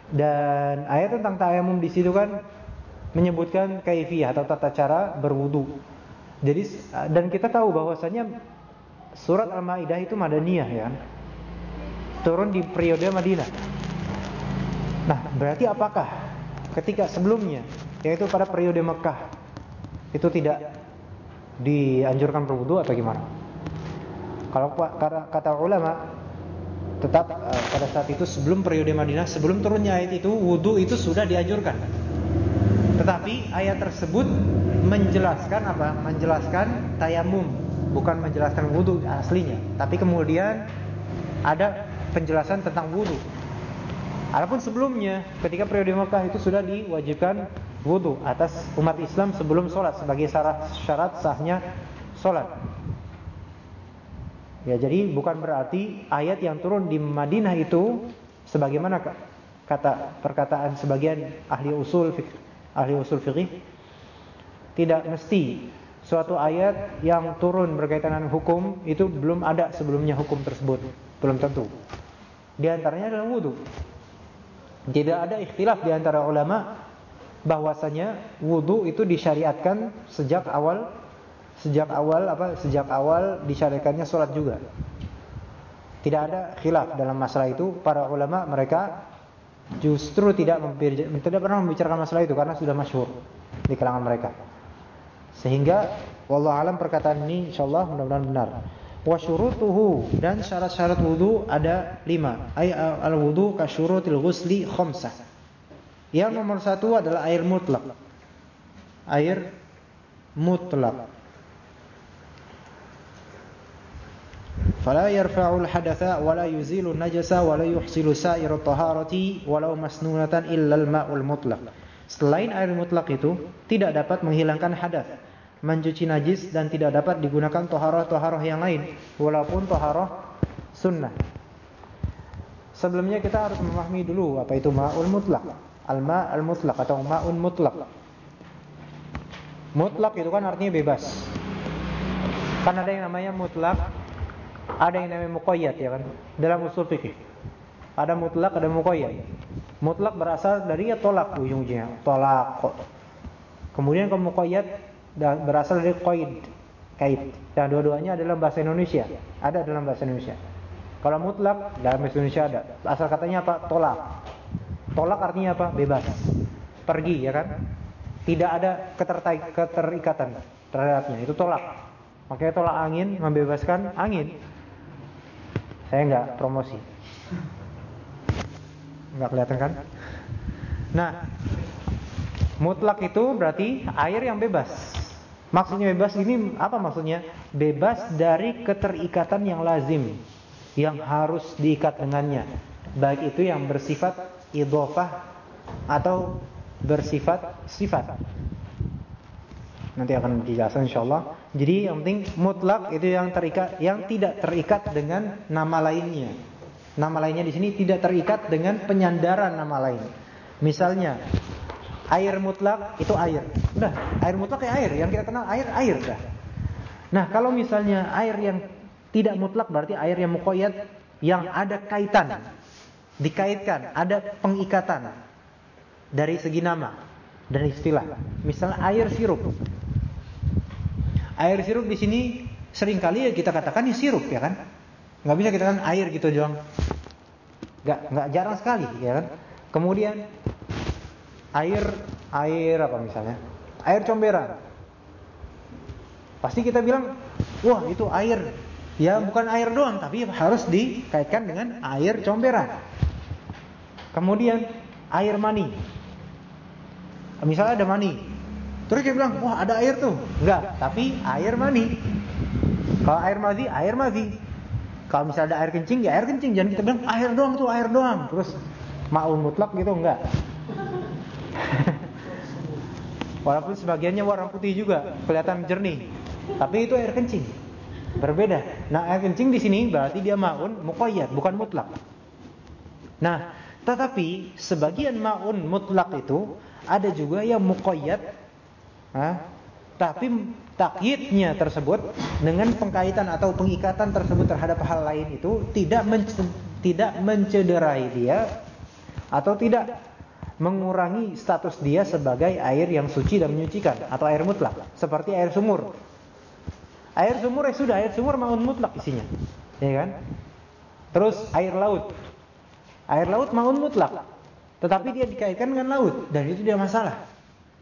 Dan ayat tentang tayamum di situ kan menyebutkan kaifiyah atau tata cara berwudu. Jadi dan kita tahu bahwasanya surat Al-Maidah itu madaniyah ya. Turun di periode Madinah. Nah, berarti apakah ketika sebelumnya yaitu pada periode Mekah itu tidak dianjurkan berwudu atau gimana? Kalau kata ulama tetap uh, pada saat itu sebelum periode Madinah, sebelum turunnya ayat itu wudu itu sudah dianjurkan. Tetapi ayat tersebut menjelaskan apa? Menjelaskan tayamum, bukan menjelaskan wudhu aslinya. Tapi kemudian ada penjelasan tentang wudhu. Adapun sebelumnya, ketika periode Mekah itu sudah diwajibkan wudhu atas umat Islam sebelum sholat sebagai syarat, syarat sahnya sholat. Ya, jadi bukan berarti ayat yang turun di Madinah itu sebagaimana kata perkataan sebagian ahli usul ahli usul fikih tidak mesti suatu ayat yang turun berkaitan dengan hukum itu belum ada sebelumnya hukum tersebut belum tentu di antaranya adalah wudu tidak ada ikhtilaf di antara ulama bahwasanya wudu itu disyariatkan sejak awal sejak awal apa sejak awal disyariatkannya sholat juga tidak ada khilaf dalam masalah itu para ulama mereka justru tidak tidak pernah membicarakan masalah itu karena sudah masyhur di kalangan mereka. Sehingga wallahu alam perkataan ini insyaallah mudah-mudahan benar. Wa syurutuhu dan syarat-syarat wudu ada lima. Ay al wudu ka syurutil ghusli khamsah. Yang nomor satu adalah air mutlak. Air mutlak. Fala yarfa'ul hadatha wa la yuzilu najasa wa la yuhsilu sa'iru taharati walau masnunatan illa al-ma'ul mutlak. Selain air mutlak itu tidak dapat menghilangkan hadas, mencuci najis dan tidak dapat digunakan taharah taharah yang lain walaupun taharah sunnah. Sebelumnya kita harus memahami dulu apa itu ma'ul mutlak al-ma' al-mutlak atau ma'un mutlak. Mutlak itu kan artinya bebas. Kan ada yang namanya mutlak ada yang namanya muqayyad ya kan dalam usul fikih. Ada mutlak, ada muqayyad. Mutlak berasal dari ya tolak ujung-ujungnya, tolak. Kemudian kalau muqayyad berasal dari qaid, kait. Dan dua-duanya adalah bahasa Indonesia. Ada dalam bahasa Indonesia. Kalau mutlak dalam bahasa Indonesia ada. Asal katanya apa? Tolak. Tolak artinya apa? Bebas. Pergi ya kan? Tidak ada keterikatan terhadapnya. Itu tolak. Makanya tolak angin membebaskan angin. Saya nggak promosi. Nggak kelihatan kan? Nah, mutlak itu berarti air yang bebas. Maksudnya bebas ini apa maksudnya? Bebas dari keterikatan yang lazim yang harus diikat dengannya. Baik itu yang bersifat idhofah atau bersifat sifat. Nanti akan dijelaskan insyaallah. Jadi yang penting mutlak itu yang terikat, yang tidak terikat dengan nama lainnya. Nama lainnya di sini tidak terikat dengan penyandaran nama lain. Misalnya Air mutlak itu air. Udah, air mutlak kayak air. Yang kita kenal air, air dah. Nah, kalau misalnya air yang tidak mutlak berarti air yang muqayyad yang ada kaitan. Dikaitkan, ada pengikatan dari segi nama dan istilah. Misalnya air sirup. Air sirup di sini sering kali ya kita katakan ini sirup ya kan? Nggak bisa kita katakan air gitu doang. Nggak nggak jarang sekali ya kan? Kemudian air air apa misalnya? Air comberan. Pasti kita bilang, wah itu air. Ya bukan air doang, tapi harus dikaitkan dengan air comberan. Kemudian air mani. Misalnya ada mani. Terus dia bilang, wah ada air tuh. Enggak, tapi air mani. Kalau air mati, air mati. Kalau misalnya ada air kencing, ya air kencing. Jangan kita bilang air doang tuh, air doang. Terus maun mutlak gitu enggak. Walaupun sebagiannya warna putih juga, kelihatan jernih. Tapi itu air kencing. Berbeda. Nah, air kencing di sini berarti dia maun muqayyad, bukan mutlak. Nah, tetapi sebagian maun mutlak itu ada juga yang muqayyad. Tapi takyidnya tersebut dengan pengkaitan atau pengikatan tersebut terhadap hal lain itu tidak men tidak mencederai dia atau tidak mengurangi status dia sebagai air yang suci dan menyucikan atau air mutlak seperti air sumur. Air sumur ya sudah air sumur maun mutlak isinya. Ya kan? Terus air laut. Air laut maun mutlak. Tetapi dia dikaitkan dengan laut dan itu dia masalah.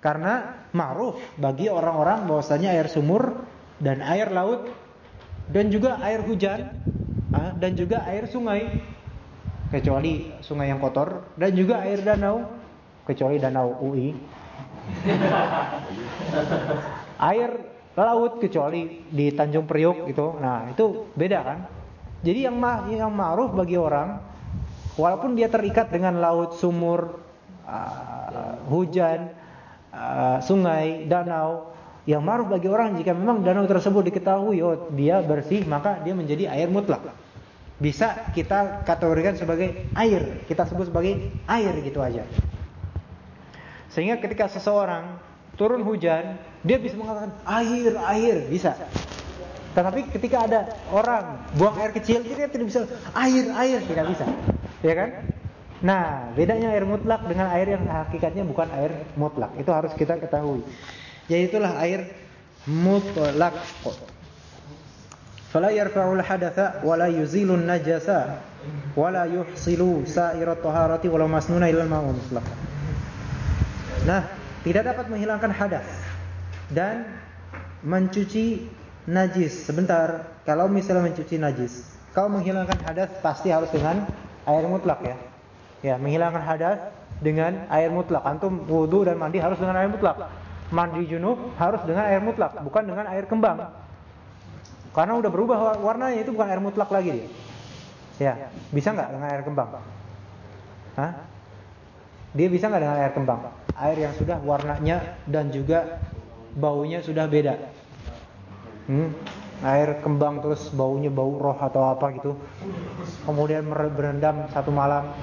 Karena ma'ruf bagi orang-orang bahwasanya air sumur dan air laut dan juga air hujan ah, dan juga air sungai kecuali sungai yang kotor dan juga air danau kecuali danau UI. Air laut kecuali di Tanjung Priok gitu. Nah, itu beda kan? Jadi yang ma yang ma'ruf bagi orang walaupun dia terikat dengan laut, sumur, uh, hujan, uh, sungai, danau, yang ma'ruf bagi orang jika memang danau tersebut diketahui oh dia bersih, maka dia menjadi air mutlak. Bisa kita kategorikan sebagai air, kita sebut sebagai air gitu aja. Sehingga ketika seseorang turun hujan, dia bisa mengatakan air, air, bisa. Tetapi ketika ada orang buang air kecil, dia tidak bisa air, air, tidak bisa. Ya kan? Nah, bedanya air mutlak dengan air yang hakikatnya bukan air mutlak. Itu harus kita ketahui. Yaitulah air mutlak. Fala yarfa'ul hadatha wala yuzilun najasa wala yuhsilu sa'irat taharati wala masnuna ila al-ma'u. Nah, tidak dapat menghilangkan hadas dan mencuci najis. Sebentar, kalau misalnya mencuci najis, kalau menghilangkan hadas pasti harus dengan air mutlak ya. Ya, menghilangkan hadas dengan air mutlak. Antum wudu dan mandi harus dengan air mutlak. Mandi junub harus dengan air mutlak, bukan dengan air kembang. Karena udah berubah warnanya itu bukan air mutlak lagi dia. Ya, bisa nggak dengan air kembang? Hah? Dia bisa nggak dengan air kembang? Air yang sudah warnanya dan juga baunya sudah beda. Hmm? Air kembang terus baunya bau roh atau apa gitu. Kemudian berendam satu malam.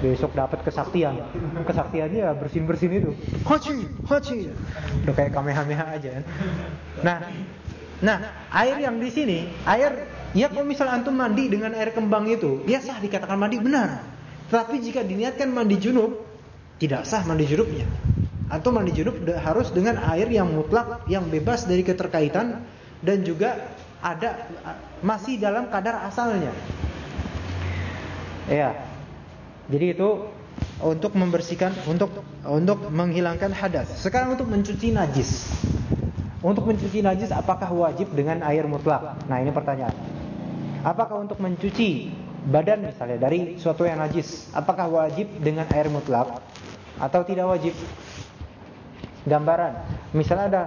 Besok dapat kesaktian. Kesaktiannya ya bersin-bersin itu. Hachi, hachi. Udah kayak kamehameha aja. Nah, nah air yang di sini, air ya kalau misal antum mandi dengan air kembang itu, ya sah dikatakan mandi benar. Tapi jika diniatkan mandi junub, tidak sah mandi junubnya. Atau mandi junub harus dengan air yang mutlak, yang bebas dari keterkaitan dan juga ada masih dalam kadar asalnya. Ya. Jadi itu untuk membersihkan, untuk untuk menghilangkan hadas. Sekarang untuk mencuci najis. Untuk mencuci najis apakah wajib dengan air mutlak? Nah, ini pertanyaan. Apakah untuk mencuci badan misalnya dari suatu yang najis, apakah wajib dengan air mutlak atau tidak wajib? Gambaran, misalnya ada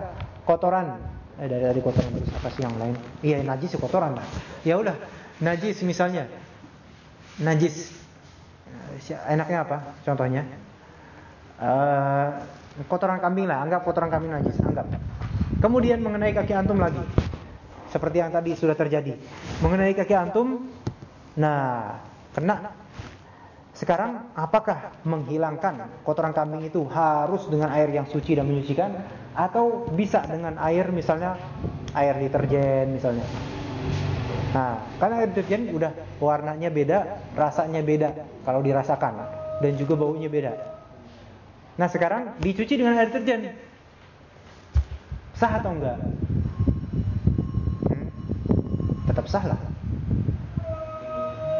kotoran, eh, dari dari kotoran terus. Apa sih yang lain? Iya najis kotoran. Lah. Ya udah, najis misalnya, najis, enaknya apa? Contohnya, uh, kotoran kambing lah, anggap kotoran kambing najis, anggap. Kemudian mengenai kaki antum lagi, seperti yang tadi sudah terjadi, mengenai kaki antum. Nah, kena sekarang apakah menghilangkan kotoran kambing itu harus dengan air yang suci dan menyucikan atau bisa dengan air misalnya air deterjen misalnya. Nah, karena air deterjen udah warnanya beda, rasanya beda kalau dirasakan dan juga baunya beda. Nah, sekarang dicuci dengan air deterjen. Sah atau enggak? Hmm? Tetap sah lah.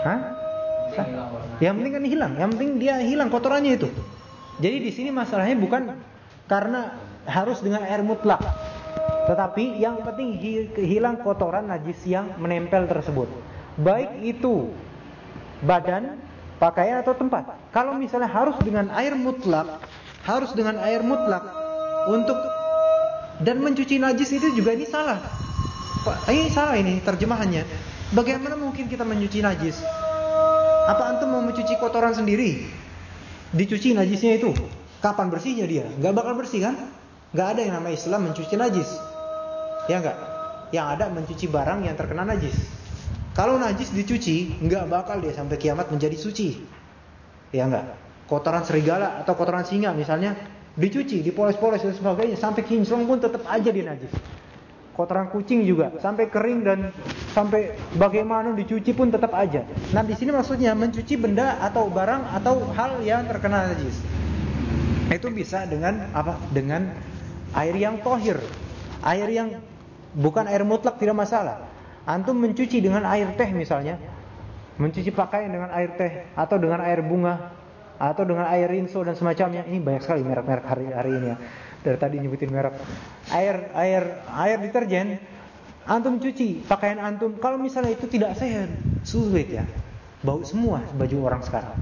Hah? Yang penting kan hilang, yang penting dia hilang kotorannya itu. Jadi di sini masalahnya bukan karena harus dengan air mutlak. Tetapi yang penting hilang kotoran najis yang menempel tersebut. Baik itu badan, pakaian atau tempat. Kalau misalnya harus dengan air mutlak, harus dengan air mutlak untuk dan mencuci najis itu juga ini salah. Ini salah ini terjemahannya. Bagaimana mungkin kita mencuci najis? Apa antum mau mencuci kotoran sendiri? Dicuci najisnya itu. Kapan bersihnya dia? Gak bakal bersih kan? Gak ada yang nama Islam mencuci najis. Ya enggak? Yang ada mencuci barang yang terkena najis. Kalau najis dicuci, nggak bakal dia sampai kiamat menjadi suci. Ya enggak? Kotoran serigala atau kotoran singa misalnya dicuci, dipoles-poles dan sebagainya sampai kinclong pun tetap aja dia najis kotoran kucing juga sampai kering dan sampai bagaimana dicuci pun tetap aja. Nah di sini maksudnya mencuci benda atau barang atau hal yang terkena najis. Itu bisa dengan apa? Dengan air yang tohir, air yang bukan air mutlak tidak masalah. Antum mencuci dengan air teh misalnya, mencuci pakaian dengan air teh atau dengan air bunga atau dengan air rinso dan semacamnya. Ini banyak sekali merek-merek hari hari ini ya dari tadi nyebutin merek. Air air air deterjen antum cuci pakaian antum. Kalau misalnya itu tidak sehat sulit ya. Bau semua baju orang sekarang.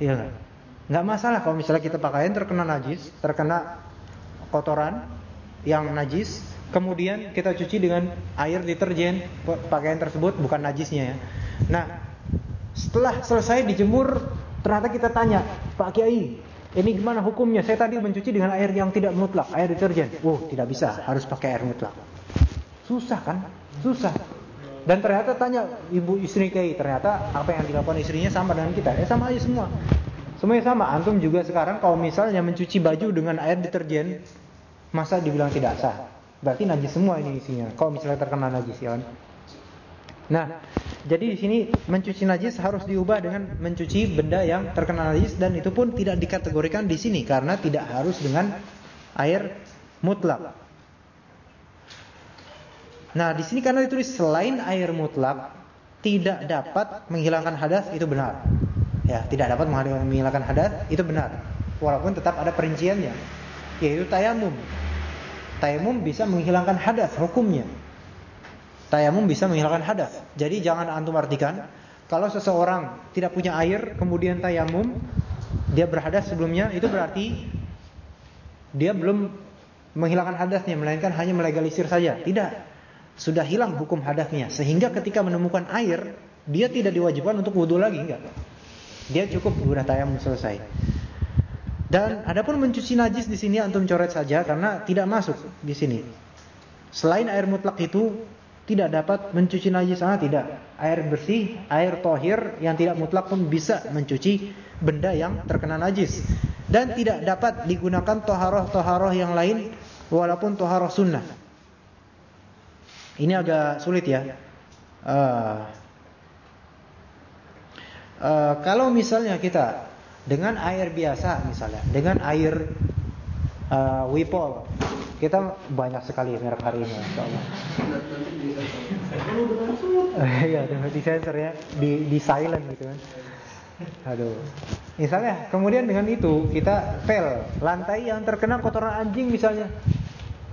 Iya nggak? Nggak masalah kalau misalnya kita pakaian terkena najis terkena kotoran yang najis kemudian kita cuci dengan air deterjen pakaian tersebut bukan najisnya ya. Nah setelah selesai dijemur ternyata kita tanya Pak Kiai ini gimana hukumnya? Saya tadi mencuci dengan air yang tidak mutlak, air deterjen. Oh, tidak bisa, harus pakai air mutlak. Susah kan? Susah. Dan ternyata tanya ibu istri kiai, ternyata apa yang dilakukan istrinya sama dengan kita. Ya sama aja semua. Semuanya sama. Antum juga sekarang kalau misalnya mencuci baju dengan air deterjen, masa dibilang tidak sah? Berarti najis semua ini isinya. Kalau misalnya terkena najis ya kan? Nah, jadi di sini mencuci najis harus diubah dengan mencuci benda yang terkena najis dan itu pun tidak dikategorikan di sini karena tidak harus dengan air mutlak. Nah, di sini karena ditulis selain air mutlak tidak dapat menghilangkan hadas itu benar. Ya, tidak dapat menghilangkan hadas itu benar. Walaupun tetap ada perinciannya, yaitu tayamum. Tayamum bisa menghilangkan hadas hukumnya. Tayamum bisa menghilangkan hadas. Jadi jangan antum artikan kalau seseorang tidak punya air kemudian tayamum dia berhadas sebelumnya itu berarti dia belum menghilangkan hadasnya melainkan hanya melegalisir saja. Tidak. Sudah hilang hukum hadasnya sehingga ketika menemukan air dia tidak diwajibkan untuk wudhu lagi enggak. Dia cukup sudah tayamum selesai. Dan adapun mencuci najis di sini antum coret saja karena tidak masuk di sini. Selain air mutlak itu tidak dapat mencuci najis ah tidak. Air bersih air tohir yang tidak mutlak pun bisa mencuci benda yang terkena najis. Dan tidak dapat digunakan toharoh toharoh yang lain walaupun toharoh sunnah. Ini agak sulit ya. Uh, uh, kalau misalnya kita dengan air biasa misalnya dengan air uh, wipol kita banyak sekali merek hari ini insyaallah Iya, dengan di sensor ya, di di silent gitu kan. Aduh. Misalnya, kemudian dengan itu kita pel lantai yang terkena kotoran anjing misalnya.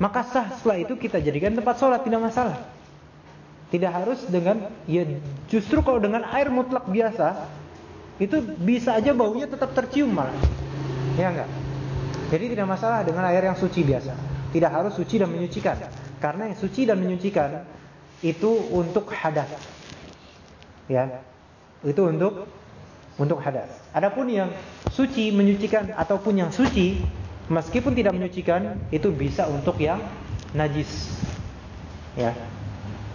Maka sah setelah itu kita jadikan tempat sholat tidak masalah. Tidak harus dengan ya justru kalau dengan air mutlak biasa itu bisa aja baunya tetap tercium malah. Ya enggak? Jadi tidak masalah dengan air yang suci biasa. Tidak harus suci dan menyucikan. Karena yang suci dan menyucikan itu untuk hadas. Ya. Itu untuk untuk hadas. Adapun yang suci menyucikan ataupun yang suci meskipun tidak menyucikan itu bisa untuk yang najis. Ya.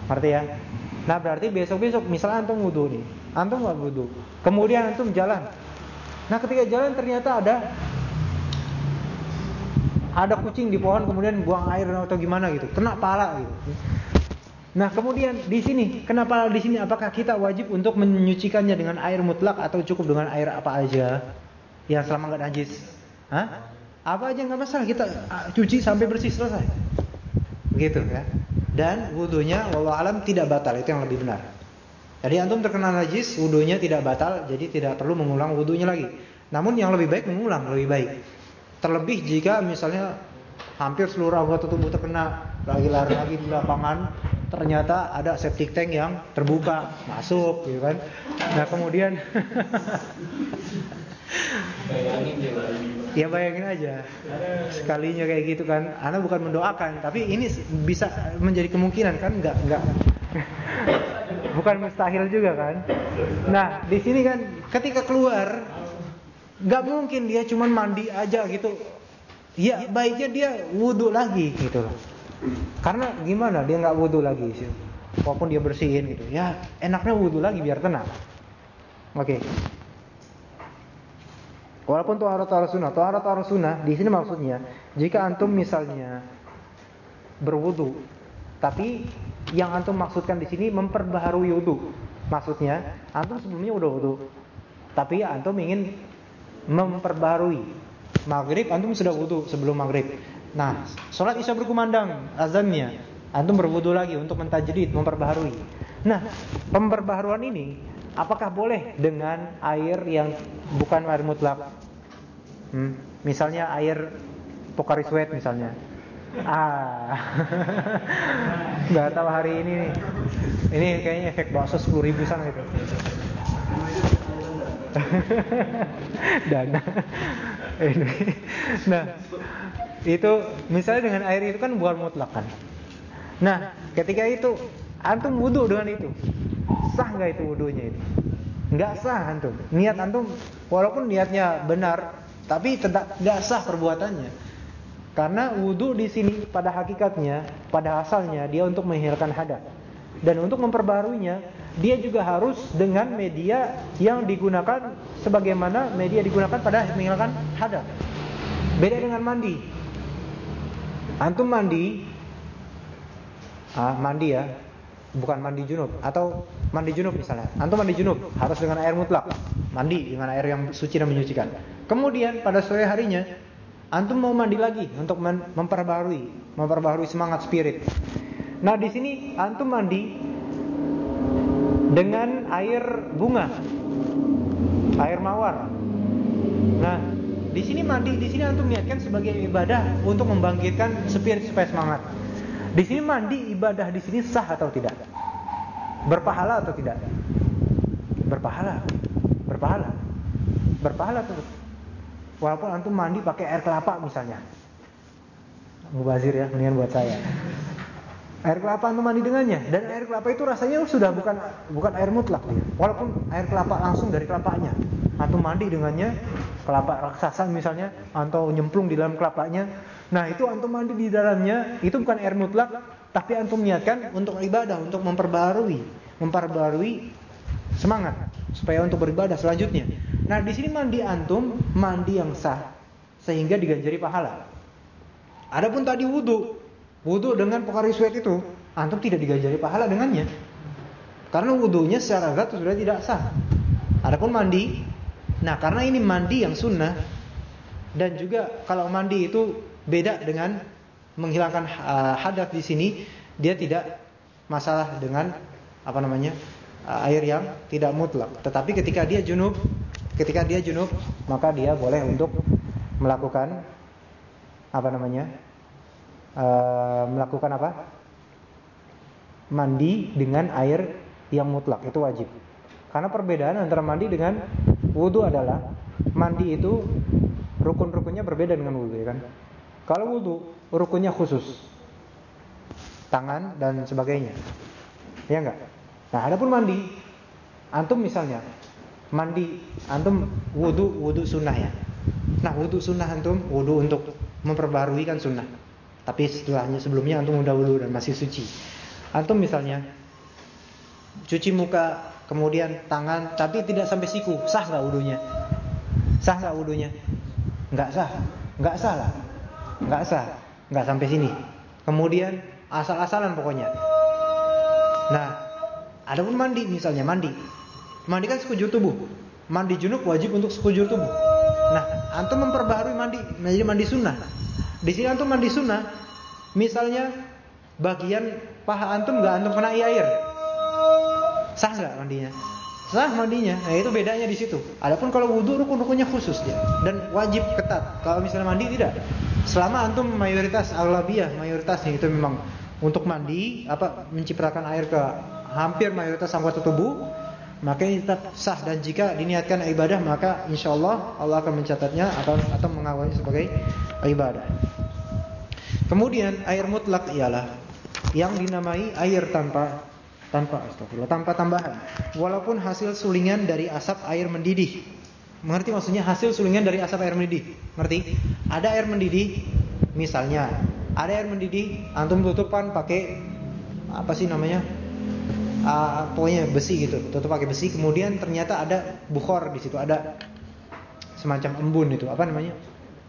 Arti ya? Nah, berarti besok-besok misalnya antum wudu nih. Antum enggak wudu. Kemudian antum jalan. Nah ketika jalan ternyata ada ada kucing di pohon kemudian buang air atau gimana gitu, kena pala gitu. Nah kemudian di sini kenapa di sini apakah kita wajib untuk menyucikannya dengan air mutlak atau cukup dengan air apa aja yang selama nggak najis? Hah? Apa aja nggak masalah kita ah, cuci sampai bersih selesai. Begitu ya. Dan wudhunya wallahu alam tidak batal itu yang lebih benar. Jadi antum terkena najis, wudhunya tidak batal, jadi tidak perlu mengulang wudhunya lagi. Namun yang lebih baik mengulang lebih baik. Terlebih jika misalnya hampir seluruh anggota tubuh terkena lagi lari-lagi di lapangan, ternyata ada septic tank yang terbuka masuk, gitu kan? Nah kemudian, ya bayangin aja sekalinya kayak gitu kan. Anda bukan mendoakan, tapi ini bisa menjadi kemungkinan kan? Enggak, enggak. bukan mustahil juga kan? Nah di sini kan ketika keluar Gak mungkin dia cuma mandi aja gitu. Ya baiknya dia wudhu lagi gitu loh. Karena gimana dia nggak wudhu lagi sih. Walaupun dia bersihin gitu. Ya enaknya wudhu lagi biar tenang. Oke. Okay. Walaupun tuharat harus sunnah, tuharat harus sunnah di sini maksudnya jika antum misalnya berwudu, tapi yang antum maksudkan di sini memperbaharui wudu. Maksudnya antum sebelumnya udah wudu, tapi antum ingin memperbarui. Maghrib antum sudah wudhu sebelum maghrib. Nah, sholat isya berkumandang azannya, antum berwudhu lagi untuk mentajdid, memperbaharui. Nah, pemperbaharuan ini apakah boleh dengan air yang bukan air mutlak? Hmm, misalnya air Pocari Sweat misalnya. Ah, nggak tahu hari ini nih. Ini kayaknya efek bakso sepuluh ribu sana itu. dana nah itu misalnya dengan air itu kan bukan mutlak kan? Nah ketika itu antum wudhu dengan itu. Sah nggak itu wudhunya itu? Nggak sah antum. Niat antum walaupun niatnya benar tapi tetap nggak sah perbuatannya. Karena wudhu di sini pada hakikatnya pada asalnya dia untuk menghilangkan hadas dan untuk memperbaruinya dia juga harus dengan media yang digunakan sebagaimana media digunakan pada menghilangkan hadas. Beda dengan mandi. Antum mandi, ah, mandi ya, bukan mandi junub atau mandi junub misalnya. Antum mandi junub harus dengan air mutlak, mandi dengan air yang suci dan menyucikan. Kemudian pada sore harinya antum mau mandi lagi untuk memperbarui, memperbarui semangat spirit. Nah di sini antum mandi dengan air bunga, air mawar. Nah, di sini mandi, di sini antum niatkan sebagai ibadah untuk membangkitkan spirit supaya semangat. Di sini mandi ibadah di sini sah atau tidak? Berpahala atau tidak? Berpahala. Berpahala. Berpahala tuh. Walaupun antum mandi pakai air kelapa misalnya. Mubazir ya, mendingan buat saya air kelapa mandi dengannya dan air kelapa itu rasanya sudah bukan bukan air mutlak dia. Walaupun air kelapa langsung dari kelapanya. Antum mandi dengannya kelapa raksasa misalnya atau nyemplung di dalam kelapanya. Nah, itu antum mandi di dalamnya itu bukan air mutlak tapi antum niatkan untuk ibadah, untuk memperbarui, memperbarui semangat supaya untuk beribadah selanjutnya. Nah, di sini mandi antum mandi yang sah sehingga diganjari pahala. Adapun tadi wudhu Wudhu dengan pokari sweat itu, antum tidak digajari pahala dengannya. Karena wudhunya secara zat sudah tidak sah. Adapun mandi, nah karena ini mandi yang sunnah dan juga kalau mandi itu beda dengan menghilangkan uh, hadas di sini, dia tidak masalah dengan apa namanya uh, air yang tidak mutlak. Tetapi ketika dia junub, ketika dia junub, maka dia boleh untuk melakukan apa namanya uh, melakukan apa? Mandi dengan air yang mutlak itu wajib. Karena perbedaan antara mandi dengan wudhu adalah mandi itu rukun-rukunnya berbeda dengan wudhu, ya kan? Kalau wudhu rukunnya khusus, tangan dan sebagainya, ya enggak? Nah, adapun mandi, antum misalnya mandi, antum wudhu wudhu sunnah ya. Nah, wudhu sunnah antum wudhu untuk memperbarui kan sunnah. Tapi setelahnya sebelumnya antum udah wudhu dan masih suci. Antum misalnya cuci muka, kemudian tangan, tapi tidak sampai siku, sah nggak wudhunya? Sah nggak wudhunya? Nggak sah. Nggak sah lah. Nggak sah. Nggak sampai sini. Kemudian asal-asalan pokoknya. Nah, ada pun mandi misalnya mandi. Mandi kan sekujur tubuh. Mandi junub wajib untuk sekujur tubuh. Nah, antum memperbaharui mandi menjadi mandi sunnah. Di sini antum mandi sunnah, misalnya bagian paha antum nggak antum kena air, sah nggak mandinya? Sah mandinya. Nah itu bedanya di situ. Adapun kalau wudhu rukun-rukunnya khusus dia dan wajib ketat. Kalau misalnya mandi tidak. Selama antum mayoritas aglabiah mayoritasnya itu memang untuk mandi apa menciprakan air ke hampir mayoritas anggota tubuh maka ini tetap sah dan jika diniatkan ibadah maka insya Allah Allah akan mencatatnya atau atau mengawalnya sebagai ibadah. Kemudian air mutlak ialah yang dinamai air tanpa tanpa astagfirullah, tanpa tambahan. Walaupun hasil sulingan dari asap air mendidih. Mengerti maksudnya hasil sulingan dari asap air mendidih? Mengerti? Ada air mendidih, misalnya ada air mendidih, antum tutupan pakai apa sih namanya? Uh, pokoknya besi gitu, tutup pakai besi. Kemudian ternyata ada bukhor di situ, ada semacam embun itu, apa namanya?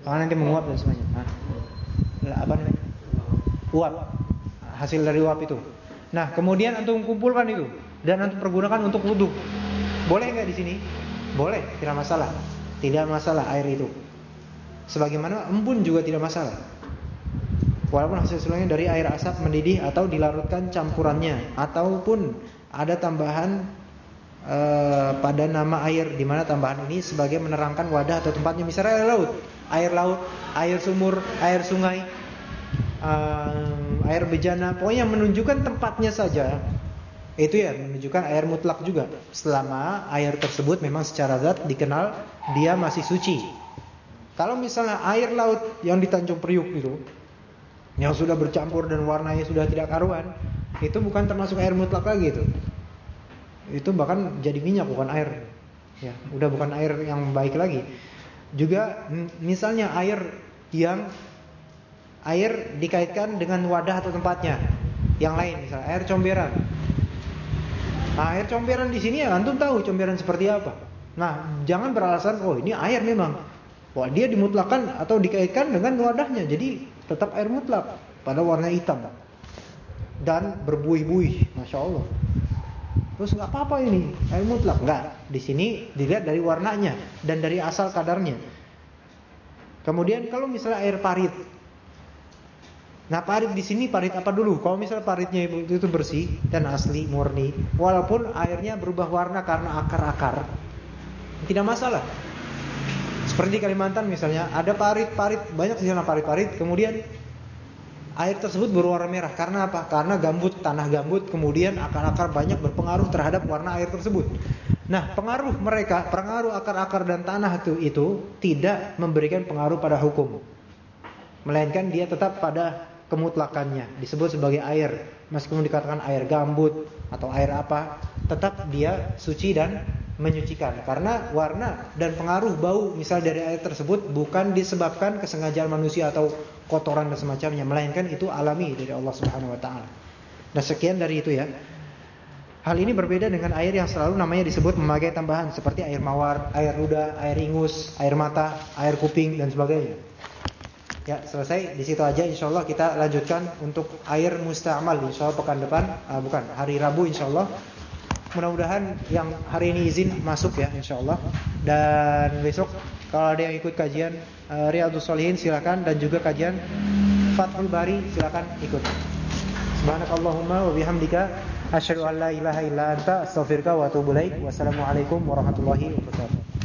Karena nanti menguap dan semuanya. Nah, apa namanya? Uap. Hasil dari uap itu. Nah, kemudian antum kumpulkan itu dan antum pergunakan untuk wudhu. Boleh nggak di sini? Boleh, tidak masalah. Tidak masalah air itu. Sebagaimana embun juga tidak masalah. Walaupun hasil sulangnya dari air asap mendidih atau dilarutkan campurannya ataupun ada tambahan uh, pada nama air di mana tambahan ini sebagai menerangkan wadah atau tempatnya misalnya air laut, air laut, air sumur, air sungai uh, air bejana, pokoknya menunjukkan tempatnya saja. Itu ya menunjukkan air mutlak juga. Selama air tersebut memang secara zat dikenal dia masih suci. Kalau misalnya air laut yang di Tanjung Priuk itu yang sudah bercampur dan warnanya sudah tidak karuan, itu bukan termasuk air mutlak lagi itu. Itu bahkan jadi minyak bukan air. Ya, udah bukan air yang baik lagi. Juga misalnya air yang air dikaitkan dengan wadah atau tempatnya. Yang lain misalnya air comberan. Nah, air comberan di sini ya antum tahu comberan seperti apa. Nah, jangan beralasan oh ini air memang. Wah, dia dimutlakan atau dikaitkan dengan wadahnya. Jadi tetap air mutlak pada warna hitam. Dan berbuih-buih, Masya Allah. Terus nggak apa-apa ini air mutlak nggak. Di sini dilihat dari warnanya dan dari asal kadarnya. Kemudian kalau misalnya air parit, Nah parit di sini parit apa dulu? Kalau misalnya paritnya itu, itu bersih dan asli murni, walaupun airnya berubah warna karena akar-akar, tidak masalah. Seperti Kalimantan misalnya, ada parit-parit banyak di parit-parit, kemudian air tersebut berwarna merah karena apa? Karena gambut tanah gambut, kemudian akar-akar banyak berpengaruh terhadap warna air tersebut. Nah, pengaruh mereka, pengaruh akar-akar dan tanah itu itu tidak memberikan pengaruh pada hukum. Melainkan dia tetap pada kemutlakannya disebut sebagai air meskipun dikatakan air gambut atau air apa tetap dia suci dan menyucikan karena warna dan pengaruh bau misal dari air tersebut bukan disebabkan kesengajaan manusia atau kotoran dan semacamnya melainkan itu alami dari Allah Subhanahu wa taala. Nah, sekian dari itu ya. Hal ini berbeda dengan air yang selalu namanya disebut memakai tambahan seperti air mawar, air luda, air ingus, air mata, air kuping dan sebagainya. Ya, selesai di situ aja insyaallah kita lanjutkan untuk air musta'mal insyaallah pekan depan, uh, bukan, hari Rabu insyaallah. Mudah-mudahan yang hari ini izin masuk ya insyaallah. Dan besok kalau ada yang ikut kajian uh, Riyadhus Shalihin silakan dan juga kajian Fathul Bari silakan ikut. Subhanakallahumma wa bihamdika asyhadu an la ilaha illa anta astaghfiruka wa atubu ilaik. Wassalamualaikum warahmatullahi wabarakatuh.